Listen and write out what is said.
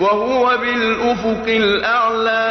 وَهُوَ بِالْأُفُقِ الْأَعْلَىٰ.